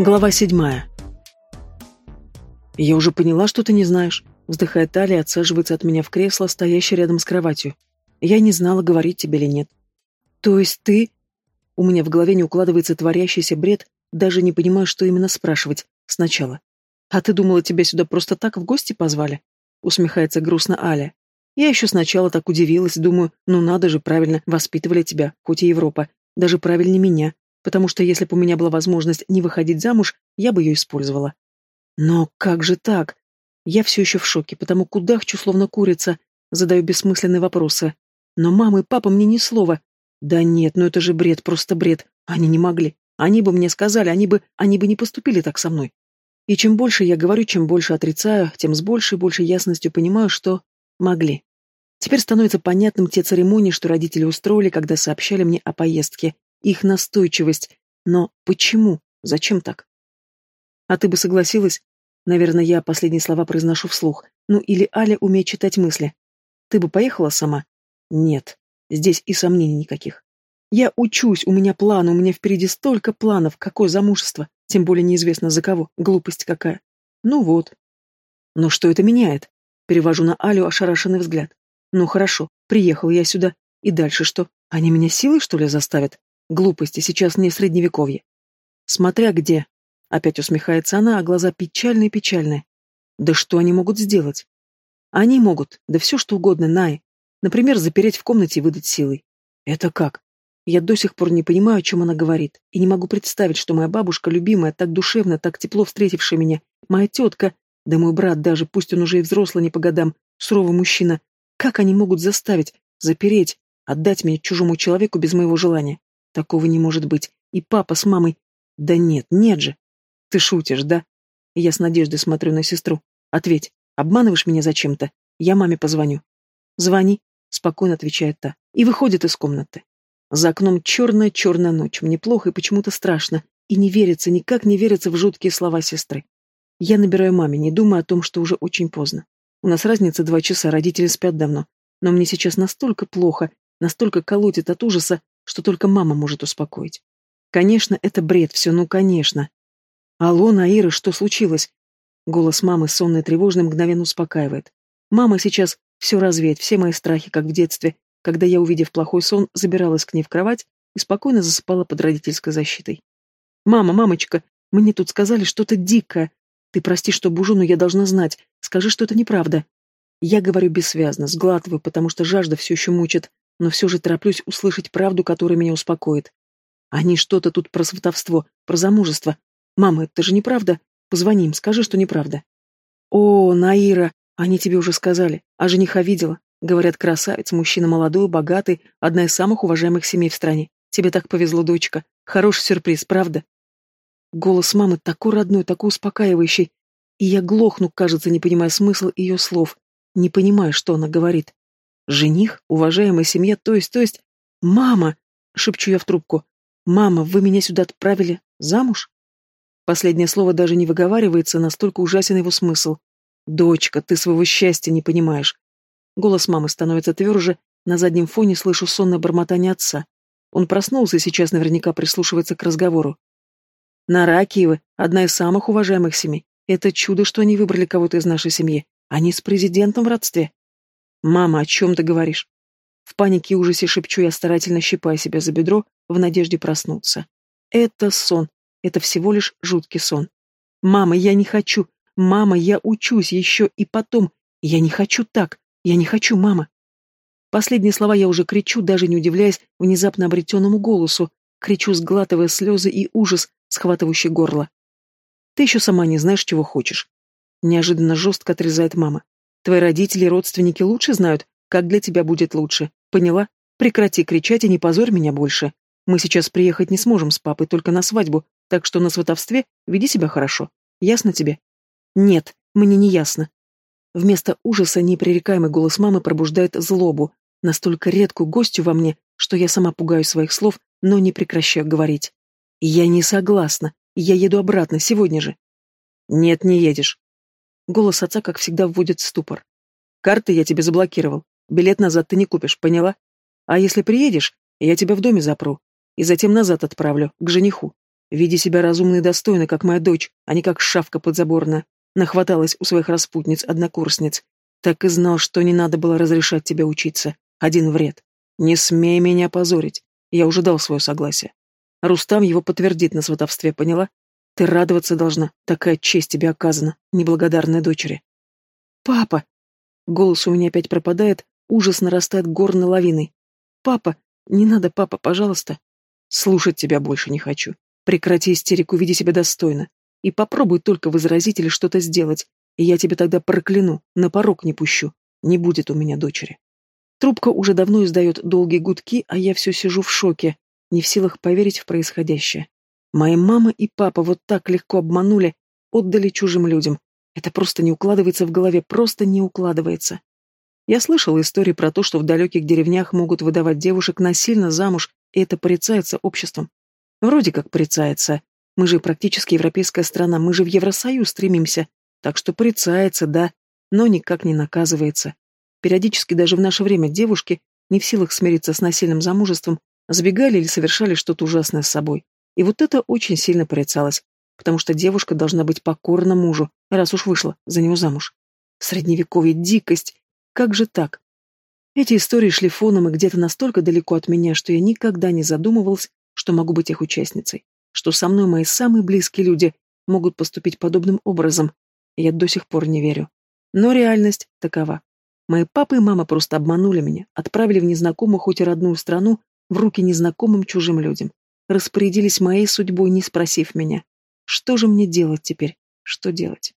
Глава седьмая. «Я уже поняла, что ты не знаешь», — вздыхает Талия отсаживается от меня в кресло, стоящее рядом с кроватью. «Я не знала, говорить тебе или нет». «То есть ты...» У меня в голове не укладывается творящийся бред, даже не понимаю, что именно спрашивать сначала. «А ты думала, тебя сюда просто так в гости позвали?» — усмехается грустно Аля. «Я еще сначала так удивилась, думаю, ну надо же, правильно, воспитывали тебя, хоть и Европа, даже правильнее меня, потому что если бы у меня была возможность не выходить замуж, я бы ее использовала. Но как же так? Я все еще в шоке, потому кудахчу, словно курица, задаю бессмысленные вопросы. Но мама и папа мне ни слова. Да нет, ну это же бред, просто бред. Они не могли. Они бы мне сказали, они бы, они бы не поступили так со мной. И чем больше я говорю, чем больше отрицаю, тем с большей и большей ясностью понимаю, что могли. Теперь становится понятным те церемонии, что родители устроили, когда сообщали мне о поездке, их настойчивость. Но почему? Зачем так? А ты бы согласилась? Наверное, я последние слова произношу вслух. Ну или Аля умеет читать мысли. Ты бы поехала сама? Нет. Здесь и сомнений никаких. Я учусь, у меня планы, у меня впереди столько планов. Какое замужество? Тем более неизвестно за кого. Глупость какая. Ну вот. Но что это меняет? Перевожу на Алю ошарашенный взгляд. Ну хорошо, приехал я сюда. И дальше что? Они меня силой, что ли, заставят? Глупости, сейчас не средневековье. Смотря где. Опять усмехается она, а глаза печальные-печальные. Да что они могут сделать? Они могут, да все что угодно, Най. Например, запереть в комнате и выдать силой. Это как? Я до сих пор не понимаю, о чем она говорит, и не могу представить, что моя бабушка, любимая, так душевно, так тепло встретившая меня, моя тетка, да мой брат даже, пусть он уже и взрослый не по годам, суровый мужчина, как они могут заставить, запереть, отдать меня чужому человеку без моего желания? Такого не может быть. И папа с мамой... Да нет, нет же. Ты шутишь, да? Я с надеждой смотрю на сестру. Ответь, обманываешь меня зачем-то? Я маме позвоню. Звони, спокойно отвечает та. И выходит из комнаты. За окном черная-черная ночь. Мне плохо и почему-то страшно. И не верится, никак не верится в жуткие слова сестры. Я набираю маме, не думая о том, что уже очень поздно. У нас разница два часа, родители спят давно. Но мне сейчас настолько плохо, настолько колотит от ужаса, что только мама может успокоить. Конечно, это бред все, ну конечно. Алло, Наира, что случилось? Голос мамы, сонный и тревожный, мгновенно успокаивает. Мама сейчас все развеет, все мои страхи, как в детстве, когда я, увидев плохой сон, забиралась к ней в кровать и спокойно засыпала под родительской защитой. «Мама, мамочка, мне тут сказали что-то дикое. Ты прости, что бужу, но я должна знать. Скажи, что это неправда». Я говорю бессвязно, сглатываю, потому что жажда все еще мучит но все же тороплюсь услышать правду, которая меня успокоит. Они что-то тут про сватовство, про замужество. Мама, это же неправда. Позвони им, скажи, что неправда. О, Наира, они тебе уже сказали. А жениха видела. Говорят, красавец, мужчина молодой, богатый, одна из самых уважаемых семей в стране. Тебе так повезло, дочка. Хороший сюрприз, правда? Голос мамы такой родной, такой успокаивающий. И я глохну, кажется, не понимая смысл ее слов. Не понимаю, что она говорит. Жених, уважаемая семья, то есть, то есть... Мама! Шепчу я в трубку. Мама, вы меня сюда отправили замуж? Последнее слово даже не выговаривается, настолько ужасен его смысл. Дочка, ты своего счастья не понимаешь. Голос мамы становится тверже, на заднем фоне слышу сонное бормотание отца. Он проснулся и сейчас наверняка прислушивается к разговору. Наракиевы — одна из самых уважаемых семей. Это чудо, что они выбрали кого-то из нашей семьи. Они с президентом в родстве. «Мама, о чем ты говоришь?» В панике и ужасе шепчу я, старательно щипая себя за бедро, в надежде проснуться. Это сон. Это всего лишь жуткий сон. «Мама, я не хочу! Мама, я учусь еще и потом! Я не хочу так! Я не хочу, мама!» Последние слова я уже кричу, даже не удивляясь внезапно обретенному голосу, кричу, сглатывая слезы и ужас, схватывающий горло. «Ты еще сама не знаешь, чего хочешь!» Неожиданно жестко отрезает мама. Твои родители и родственники лучше знают, как для тебя будет лучше. Поняла? Прекрати кричать и не позорь меня больше. Мы сейчас приехать не сможем с папой только на свадьбу, так что на сватовстве веди себя хорошо. Ясно тебе? Нет, мне не ясно. Вместо ужаса непререкаемый голос мамы пробуждает злобу, настолько редкую гостью во мне, что я сама пугаю своих слов, но не прекращаю говорить. Я не согласна. Я еду обратно, сегодня же. Нет, не едешь. Голос отца, как всегда, вводит в ступор. «Карты я тебе заблокировал. Билет назад ты не купишь, поняла? А если приедешь, я тебя в доме запру. И затем назад отправлю, к жениху. Веди себя разумно и достойно, как моя дочь, а не как шавка подзаборная. Нахваталась у своих распутниц-однокурсниц. Так и знал, что не надо было разрешать тебе учиться. Один вред. Не смей меня позорить. Я уже дал свое согласие. Рустам его подтвердит на сватовстве, поняла? Ты радоваться должна. Такая честь тебе оказана, неблагодарной дочери. Папа! Голос у меня опять пропадает, ужас нарастает горной лавиной. Папа! Не надо, папа, пожалуйста. Слушать тебя больше не хочу. Прекрати истерику, веди себя достойно. И попробуй только возразить или что-то сделать, и я тебя тогда прокляну, на порог не пущу. Не будет у меня дочери. Трубка уже давно издает долгие гудки, а я все сижу в шоке, не в силах поверить в происходящее. Мои мама и папа вот так легко обманули, отдали чужим людям. Это просто не укладывается в голове, просто не укладывается. Я слышала истории про то, что в далеких деревнях могут выдавать девушек насильно замуж, и это порицается обществом. Вроде как порицается. Мы же практически европейская страна, мы же в Евросоюз стремимся. Так что порицается, да, но никак не наказывается. Периодически даже в наше время девушки, не в силах смириться с насильным замужеством, сбегали или совершали что-то ужасное с собой. И вот это очень сильно порицалось, потому что девушка должна быть покорна мужу, раз уж вышла за него замуж. Средневековье, дикость. Как же так? Эти истории шли фоном и где-то настолько далеко от меня, что я никогда не задумывалась что могу быть их участницей, что со мной мои самые близкие люди могут поступить подобным образом. Я до сих пор не верю. Но реальность такова. Мои папа и мама просто обманули меня, отправили в незнакомую, хоть и родную страну, в руки незнакомым чужим людям. Распорядились моей судьбой, не спросив меня. Что же мне делать теперь? Что делать?